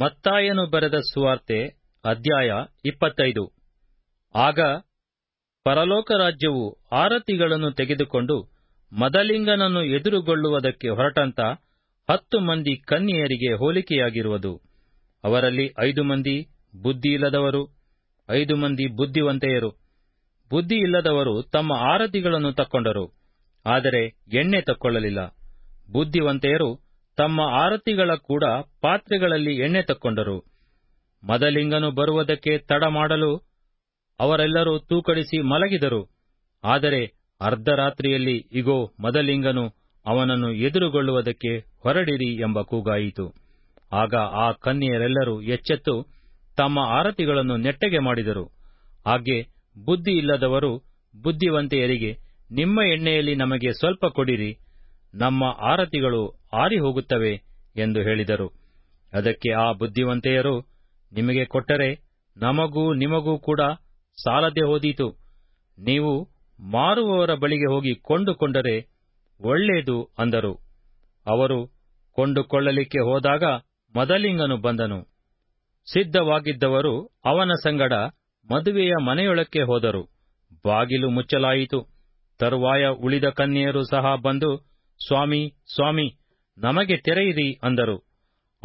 ಮತ್ತಾಯನು ಬರೆದ ಸುವಾರ್ತೆ ಅಧ್ಯಾಯ ಇಪ್ಪತ್ತೈದು. ಆಗ ಪರಲೋಕ ರಾಜ್ಯವು ಆರತಿಗಳನ್ನು ತೆಗೆದುಕೊಂಡು ಮದಲಿಂಗನನ್ನು ಎದುರುಗೊಳ್ಳುವುದಕ್ಕೆ ಹೊರಟಂತ ಹತ್ತು ಮಂದಿ ಕನ್ಯೆಯರಿಗೆ ಹೋಲಿಕೆಯಾಗಿರುವುದು. ಅವರಲ್ಲಿ ಐದು ಮಂದಿ ಬುದ್ಧಿಯಿಲ್ಲದವರು, ಐದು ಮಂದಿ ಬುದ್ಧಿವಂತೆಯರು. ಬುದ್ಧಿಯಿಲ್ಲದವರು ತಮ್ಮ ಆರತಿಗಳನ್ನು ತಕ್ಕೊಂಡರು, ಆದರೆ ಎಣ್ಣೆ ತಕ್ಕೊಳ್ಳಲಿಲ್ಲ. ಬುದ್ಧಿವಂತೆಯರು ತಮ್ಮ ಆರತಿಗಳ ಕೂಡ ಪಾತ್ರೆಗಳಲ್ಲಿ ಎಣ್ಣೆ ತಕ್ಕೊಂಡರು. ಮದಲಿಂಗನು ಬರುವುದಕ್ಕೆ ತಡ ಮಾಡಲು ಅವರೆಲ್ಲರೂ ತೂಕಡಿಸಿ ಮಲಗಿದರು. ಆದರೆ ಅರ್ಧರಾತ್ರಿಯಲ್ಲಿ ಇಗೋ, ಮದಲಿಂಗನು ಅವನನ್ನು ಎದುರುಗೊಳ್ಳುವುದಕ್ಕೆ ಹೊರಡಿರಿ ಎಂಬ ಕೂಗಾಯಿತು. ಆಗ ಆ ಕನ್ಯೆಯರೆಲ್ಲರೂ ಎಚ್ಚೆತ್ತು ತಮ್ಮ ಆರತಿಗಳನ್ನು ನೆಟ್ಟಗೆ ಮಾಡಿದರು. ಹಾಗೆ ಬುದ್ಧಿಯಿಲ್ಲದವರು ಬುದ್ಧಿವಂತೆಯರಿಗೆ, ನಿಮ್ಮ ಎಣ್ಣೆಯಲ್ಲಿ ನಮಗೆ ಸ್ವಲ್ಪ ಕೊಡಿರಿ. ನಮ್ಮ ಆರತಿಗಳು ಆರಿ ಹೋಗುತ್ತವೆ ಎಂದು ಹೇಳಿದರು. ಅದಕ್ಕೆ ಆ ಬುದ್ಧಿವಂತೆಯರು, ನಿಮಗೆ ಕೊಟ್ಟರೆ ನಮಗೂ ನಿಮಗೂ ಕೂಡ ಸಾಲದೆ ಹೋದೀತು. ನೀವು ಮಾರುವವರ ಬಳಿಗೆ ಹೋಗಿ ಕೊಂಡುಕೊಂಡರೆ ಒಳ್ಳೆಯದು ಅಂದರು. ಅವರು ಕೊಂಡುಕೊಳ್ಳಲಿಕ್ಕೆ ಹೋದಾಗ ಮದಲಿಂಗನು ಬಂದನು. ಸಿದ್ಧವಾಗಿದ್ದವರು ಅವನ ಸಂಗಡ ಮದುವೆಯ ಮನೆಯೊಳಕ್ಕೆ ಹೋದರು. ಬಾಗಿಲು ಮುಚ್ಚಲಾಯಿತು. ತರುವಾಯ ಉಳಿದ ಕನ್ಯೆಯರು ಸಹ ಬಂದು ಸ್ವಾಮಿ ಸ್ವಾಮಿ, ನಮಗೆ ತೆರೆಯಿರಿ ಅಂದರು.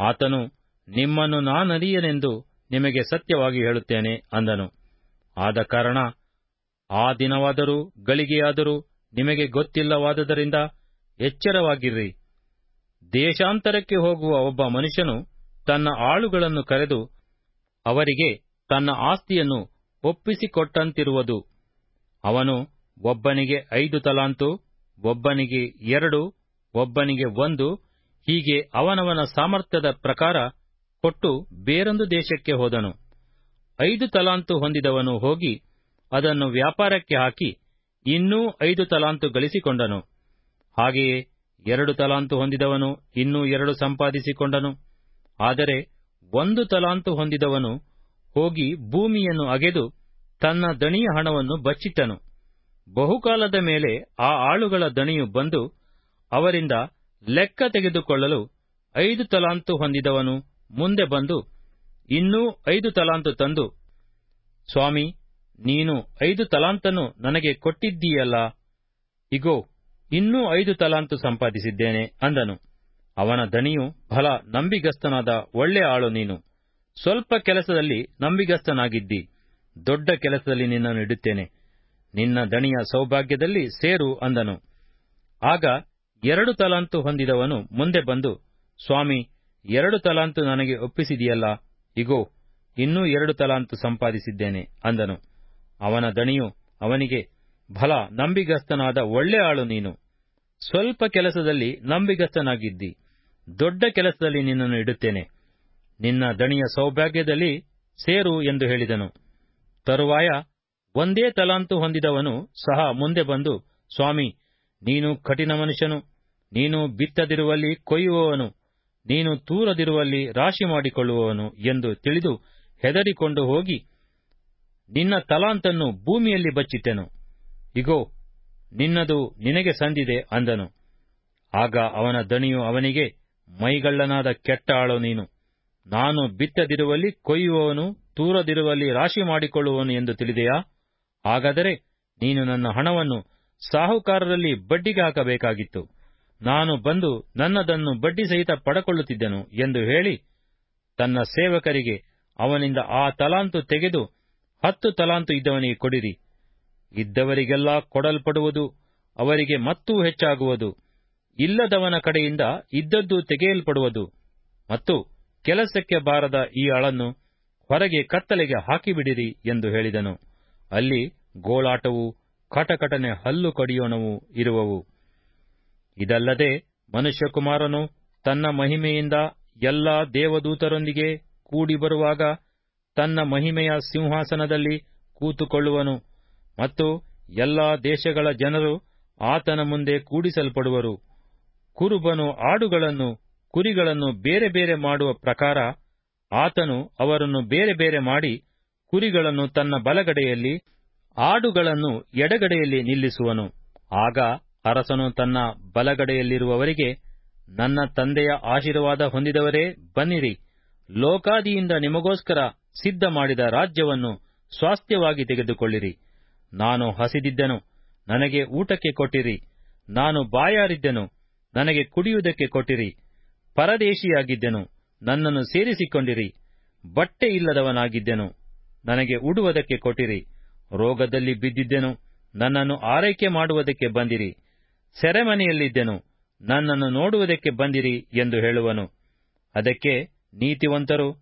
ಆತನು, ನಿಮ್ಮನ್ನು ನಾನರಿಯನೆಂದು ನಿಮಗೆ ಸತ್ಯವಾಗಿ ಹೇಳುತ್ತೇನೆ ಅಂದನು. ಆದ ಕಾರಣ, ಆ ದಿನವಾದರೂ, ಗಳಿಗೆಯಾದರೂ ನಿಮಗೆ ಗೊತ್ತಿಲ್ಲವಾದುದರಿಂದ ಎಚ್ಚರವಾಗಿರ್ರಿ ದೇಶಾಂತರಕ್ಕೆ ಹೋಗುವ ಒಬ್ಬ ಮನುಷ್ಯನು ತನ್ನ ಆಳುಗಳನ್ನು ಕರೆದು, ಅವರಿಗೆ ತನ್ನ ಆಸ್ತಿಯನ್ನು ಒಪ್ಪಿಸಿಕೊಟ್ಟಂತಿರುವುದು. ಅವನು ಒಬ್ಬನಿಗೆ ಐದು ತಲಾಂತು ಒಬ್ಬನಿಗೆ ಎರಡು, ಒಬ್ಬನಿಗೆ ಒಂದು, ಹೀಗೆ ಅವನವನ ಸಾಮರ್ಥ್ಯದ ಪ್ರಕಾರ ಕೊಟ್ಟು ಬೇರೊಂದು ದೇಶಕ್ಕೆ ಹೋದನು. ಐದು ತಲಾಂತು ಹೊಂದಿದವನು ಹೋಗಿ ಅದನ್ನು ವ್ಯಾಪಾರಕ್ಕೆ ಹಾಕಿ ಇನ್ನೂ ಐದು ತಲಾಂತು ಗಳಿಸಿಕೊಂಡನು. ಹಾಗೆಯೇ ಎರಡು ತಲಾಂತು ಹೊಂದಿದವನು ಇನ್ನೂ ಎರಡು ಸಂಪಾದಿಸಿಕೊಂಡನು. ಆದರೆ ಒಂದು ತಲಾಂತು ಹೊಂದಿದವನು ಹೋಗಿ ಭೂಮಿಯನ್ನು ಅಗೆದು ತನ್ನ ದಣಿಯ ಹಣವನ್ನು ಬಚ್ಚಿಟ್ಟನು. ಬಹುಕಾಲದ ಮೇಲೆ ಆ ಆಳುಗಳ ದಣಿಯು ಬಂದು ಅವರಿಂದ ಲೆಕ್ಕ ತೆಗೆದುಕೊಳ್ಳಲು ಐದು ತಲಾಂತು ಹೊಂದಿದವನು ಮುಂದೆ ಬಂದು ಇನ್ನೂ ಐದು ತಲಾಂತು ತಂದು, ಸ್ವಾಮಿ, ನೀನು ಐದು ತಲಾಂತನ್ನು ನನಗೆ ಕೊಟ್ಟಿದ್ದೀಯಲ್ಲ, ಇಗೋ, ಇನ್ನೂ ಐದು ತಲಾಂತು ಸಂಪಾದಿಸಿದ್ದೇನೆ ಅಂದನು. ಅವನ ದಣಿಯು ಫಲ ನಂಬಿಗಸ್ತನಾದ ಒಳ್ಳೆ ಆಳು ನೀನು. ಸ್ವಲ್ಪ ಕೆಲಸದಲ್ಲಿ ನಂಬಿಗಸ್ತನಾಗಿದ್ದಿ, ದೊಡ್ಡ ಕೆಲಸದಲ್ಲಿ ನಿನ್ನನ್ನು ಇಡುತ್ತೇನೆ. ನಿನ್ನ ದಣಿಯ ಸೌಭಾಗ್ಯದಲ್ಲಿ ಸೇರು ಅಂದನು. ಆಗ ಎರಡು ತಲಾಂತು ಹೊಂದಿದವನು ಮುಂದೆ ಬಂದು, ಸ್ವಾಮಿ, ಎರಡು ತಲಾಂತು ನನಗೆ ಒಪ್ಪಿಸಿದೆಯಲ್ಲ, ಇಗೋ, ಇನ್ನೂ ಎರಡು ತಲಾಂತು ಸಂಪಾದಿಸಿದ್ದೇನೆ ಅಂದನು. ಅವನ ದಣಿಯು ಅವನಿಗೆ ಭಲ ನಂಬಿಗಸ್ತನಾದ ಒಳ್ಳೆ ಆಳು ನೀನು. ಸ್ವಲ್ಪ ಕೆಲಸದಲ್ಲಿ ನಂಬಿಗಸ್ತನಾಗಿದ್ದಿ, ದೊಡ್ಡ ಕೆಲಸದಲ್ಲಿ ನಿನ್ನನ್ನು ಇಡುತ್ತೇನೆ. ನಿನ್ನ ದಣಿಯ ಸೌಭಾಗ್ಯದಲ್ಲಿ ಸೇರು ಎಂದು ಹೇಳಿದನು. ತರುವಾಯ ಒಂದೇ ತಲಾಂತು ಹೊಂದಿದವನು ಸಹ ಮುಂದೆ ಬಂದು, ಸ್ವಾಮಿ, ನೀನು ಕಠಿಣ ಮನುಷ್ಯನು, ನೀನು ಬಿತ್ತದಿರುವಲ್ಲಿ ಕೊಯ್ಯುವವನು, ನೀನು ತೂರದಿರುವಲ್ಲಿ ರಾಶಿ ಮಾಡಿಕೊಳ್ಳುವವನು ಎಂದು ತಿಳಿದು ಹೆದರಿಕೊಂಡು ಹೋಗಿ, ನಿನ್ನ ತಲಾಂತನ್ನು ಭೂಮಿಯಲ್ಲಿ ಬಚ್ಚಿಟ್ಟೆನು. ಇಗೋ, ನಿನ್ನದು ನಿನಗೆ ಸಂದಿದೆ ಅಂದನು. ಆಗ ಅವನ ದಣಿಯು ಅವನಿಗೆ, ಮೈಗಳ್ಳನಾದ ಕೆಟ್ಟ ಆಳು ನೀನು, ನಾನು ಬಿತ್ತದಿರುವಲ್ಲಿ ಕೊಯ್ಯುವವನು, ತೂರದಿರುವಲ್ಲಿ ರಾಶಿ ಮಾಡಿಕೊಳ್ಳುವನು ಎಂದು ತಿಳಿದೆಯಾ? ಹಾಗಾದರೆ ನೀನು ನನ್ನ ಹಣವನ್ನು ಸಾಹುಕಾರರಲ್ಲಿ ಬಡ್ಡಿಗೆ ಹಾಕಬೇಕಾಗಿತ್ತು ನಾನು ಬಂದು ನನ್ನದನ್ನು ಬಡ್ಡಿ ಸಹಿತ ಪಡಕೊಳ್ಳುತ್ತಿದ್ದೆನು ಎಂದು ಹೇಳಿ ತನ್ನ ಸೇವಕರಿಗೆ ಅವನಿಂದ ಆ ತಲಾಂತು ತೆಗೆದು ಹತ್ತು ತಲಾಂತು ಇದ್ದವನಿಗೆ ಕೊಡಿರಿ. ಇದ್ದವರಿಗೆಲ್ಲ ಕೊಡಲ್ಪಡುವುದು ಅವರಿಗೆ ಮತ್ತೂ ಹೆಚ್ಚಾಗುವುದು. ಇಲ್ಲದವನ ಕಡೆಯಿಂದ ಇದ್ದದ್ದು ತೆಗೆಯಲ್ಪಡುವುದು. ಮತ್ತು ಕೆಲಸಕ್ಕೆ ಬಾರದ ಈ ಅಳನ್ನು ಹೊರಗೆ ಕತ್ತಲೆಗೆ ಹಾಕಿಬಿಡಿರಿ ಎಂದು ಹೇಳಿದನು. ಅಲ್ಲಿ ಗೋಳಾಟವು ಕಟಕಟನೆ ಹಲ್ಲು ಕಡಿಯೋಣವು ಇರುವವು. ಇದಲ್ಲದೆ ಮನುಷ್ಯಕುಮಾರನು ತನ್ನ ಮಹಿಮೆಯಿಂದ ಎಲ್ಲಾ ದೇವದೂತರೊಂದಿಗೆ ಕೂಡಿ ಬರುವಾಗ ತನ್ನ ಮಹಿಮೆಯ ಸಿಂಹಾಸನದಲ್ಲಿ ಕೂತುಕೊಳ್ಳುವನು ಮತ್ತು ಎಲ್ಲಾ ದೇಶಗಳ ಜನರು ಆತನ ಮುಂದೆ ಕೂಡಿಸಲ್ಪಡುವರು. ಕುರುಬನು ಆಡುಗಳನ್ನು, ಕುರಿಗಳನ್ನು ಬೇರೆ ಬೇರೆ ಮಾಡುವ ಪ್ರಕಾರ ಆತನು ಅವರನ್ನು ಬೇರೆ ಬೇರೆ ಮಾಡಿ ಕುರಿಗಳನ್ನು ತನ್ನ ಬಲಗಡೆಯಲ್ಲಿ, ಆಡುಗಳನ್ನು ಎಡಗಡೆಯಲ್ಲಿ ನಿಲ್ಲಿಸುವನು. ಆಗ ಅರಸನು ತನ್ನ ಬಲಗಡೆಯಲ್ಲಿರುವವರಿಗೆ, ನನ್ನ ತಂದೆಯ ಆಶೀರ್ವಾದ ಹೊಂದಿದವರೇ, ಬನ್ನಿರಿ. ಲೋಕಾದಿಯಿಂದ ನಿಮಗೋಸ್ಕರ ಸಿದ್ಧ ಮಾಡಿದ ರಾಜ್ಯವನ್ನು ಸ್ವಾಸ್ಥ್ಯವಾಗಿ ತೆಗೆದುಕೊಳ್ಳಿರಿ. ನಾನು ಹಸಿದಿದ್ದೆನು, ನನಗೆ ಊಟಕ್ಕೆ ಕೊಟ್ಟಿರಿ. ನಾನು ಬಾಯಾರಿದ್ದೆನು, ನನಗೆ ಕುಡಿಯುವುದಕ್ಕೆ ಕೊಟ್ಟಿರಿ. ಪರದೇಶಿಯಾಗಿದ್ದೆನು, ನನ್ನನ್ನು ಸೇರಿಸಿಕೊಂಡಿರಿ. ಬಟ್ಟೆ ಇಲ್ಲದವನಾಗಿದ್ದೆನು ನನಗೆ ಉಡುವುದಕ್ಕೆ ಕೊಟ್ಟಿರಿ. ರೋಗದಲ್ಲಿ ಬಿದ್ದಿದ್ದೆನು. ನನ್ನನ್ನು ಆರೈಕೆ ಮಾಡುವುದಕ್ಕೆ ಬಂದಿರಿ. ಸೆರೆಮನೆಯಲ್ಲಿದ್ದೆನು. ನನ್ನನ್ನು ನೋಡುವುದಕ್ಕೆ ಬಂದಿರಿ ಎಂದು ಹೇಳುವನು. ಅದಕ್ಕೆ, ನೀತಿವಂತರು,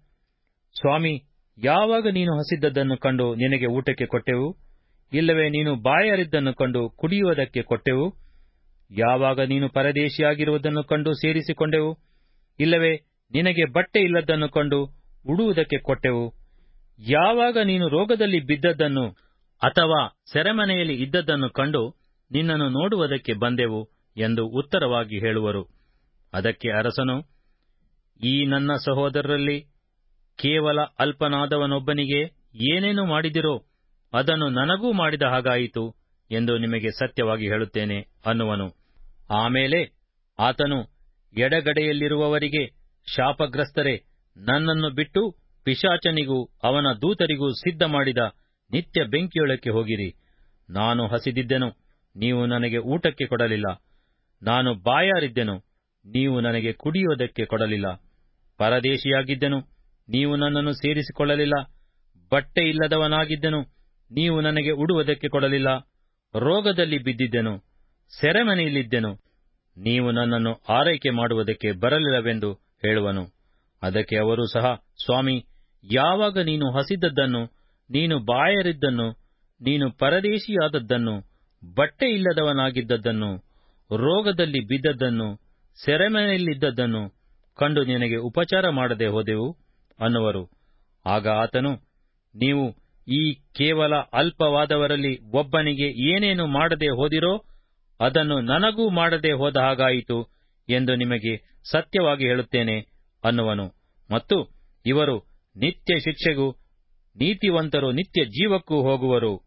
ಸ್ವಾಮಿ, ಯಾವಾಗ ನೀನು ಹಸಿದ್ದದನ್ನು ಕಂಡು ನಿನಗೆ ಊಟಕ್ಕೆ ಕೊಟ್ಟೆವು? ಇಲ್ಲವೇ, ನೀನು ಬಾಯಾರಿದ್ದನ್ನು ಕಂಡು ಕುಡಿಯುವುದಕ್ಕೆ ಕೊಟ್ಟೆವು? ಯಾವಾಗ ನೀನು ಪರದೇಶಿಯಾಗಿರುವುದನ್ನು ಕಂಡು ಸೇರಿಸಿಕೊಂಡೆವು? ಇಲ್ಲವೇ, ನಿನಗೆ ಬಟ್ಟೆ ಇಲ್ಲದನ್ನು ಕಂಡು ಉಡುವುದಕ್ಕೆ ಕೊಟ್ಟೆವು? ಯಾವಾಗ ನೀನು ರೋಗದಲ್ಲಿ ಬಿದ್ದದ್ದನ್ನು ಅಥವಾ ಸೆರೆಮನೆಯಲ್ಲಿ ಇದ್ದದ್ದನ್ನು ಕಂಡು ನಿನ್ನನ್ನು ನೋಡುವುದಕ್ಕೆ ಬಂದೆವು ಎಂದು ಉತ್ತರವಾಗಿ ಹೇಳುವರು. ಅದಕ್ಕೆ ಅರಸನು, ಈ ನನ್ನ ಸಹೋದರರಲ್ಲಿ ಕೇವಲ ಅಲ್ಪನಾದವನೊಬ್ಬನಿಗೆ ಏನೇನು ಮಾಡಿದಿರೋ ಅದನ್ನು ನನಗೂ ಮಾಡಿದ ಹಾಗಾಯಿತು ಎಂದು ನಿಮಗೆ ಸತ್ಯವಾಗಿ ಹೇಳುತ್ತೇನೆ ಅನ್ನುವನು. ಆಮೇಲೆ ಆತನು ಎಡಗಡೆಯಲ್ಲಿರುವವರಿಗೆ ಶಾಪಗ್ರಸ್ತರೆ, ನನ್ನನ್ನು ಬಿಟ್ಟು ಪಿಶಾಚನಿಗೂ ಅವನ ದೂತರಿಗೂ ಸಿದ್ಧ ಮಾಡಿದ ನಿತ್ಯ ಬೆಂಕಿಯೊಳಕ್ಕೆ ಹೋಗಿರಿ. ನಾನು ಹಸಿದಿದ್ದೆನು, ನೀವು ನನಗೆ ಊಟಕ್ಕೆ ಕೊಡಲಿಲ್ಲ. ನಾನು ಬಾಯಾರಿದ್ದೆನು, ನೀವು ನನಗೆ ಕುಡಿಯುವುದಕ್ಕೆ ಕೊಡಲಿಲ್ಲ. ಪರದೇಶಿಯಾಗಿದ್ದೆನು, ನೀವು ನನ್ನನ್ನು ಸೇರಿಸಿಕೊಳ್ಳಲಿಲ್ಲ. ಬಟ್ಟೆ ಇಲ್ಲದವನಾಗಿದ್ದೆನು ನೀವು ನನಗೆ ಉಡುವುದಕ್ಕೆ ಕೊಡಲಿಲ್ಲ. ರೋಗದಲ್ಲಿ ಬಿದ್ದಿದ್ದೆನು, ಸೆರೆಮನೆಯಲ್ಲಿದ್ದೆನು, ನೀವು ನನ್ನನ್ನು ಆರೈಕೆ ಮಾಡುವುದಕ್ಕೆ ಬರಲಿಲ್ಲವೆಂದು ಹೇಳುವನು. ಅದಕ್ಕೆ ಅವರು ಸಹ, ಸ್ವಾಮಿ ಯಾವಾಗ ನೀನು ಹಸಿದದ್ದನ್ನು, ನೀನು ಬಾಯರಿದ್ದನ್ನು, ನೀನು ಪರದೇಶಿಯಾದದ್ದನ್ನು, ಬಟ್ಟೆ ಇಲ್ಲದವನಾಗಿದ್ದದ್ದನ್ನು, ರೋಗದಲ್ಲಿ ಬಿದ್ದದ್ದನ್ನು, ಸೆರೆಮನೆಯಲ್ಲಿದ್ದದ್ದನ್ನು ಕಂಡು ನಿನಗೆ ಉಪಚಾರ ಮಾಡದೆ ಹೋದೆವು? ಅನ್ನುವರು. ಆಗ ಆತನು, ನೀವು ಈ ಕೇವಲ ಅಲ್ಪವಾದವರಲ್ಲಿ ಒಬ್ಬನಿಗೆ ಏನೇನು ಮಾಡದೆ ಹೋದಿರೋ, ಅದನ್ನು ನನಗೂ ಮಾಡದೆ ಹೋದ ಹಾಗಾಯಿತು ಎಂದು ನಿಮಗೆ ಸತ್ಯವಾಗಿ ಹೇಳುತ್ತೇನೆ ಅನ್ನುವನು. ಮತ್ತು ಇವರು ನಿತ್ಯ ಶಿಕ್ಷೆಗೂ ನೀತಿವಂತರು ನಿತ್ಯ ಜೀವಕ್ಕೂ ಹೋಗುವರು.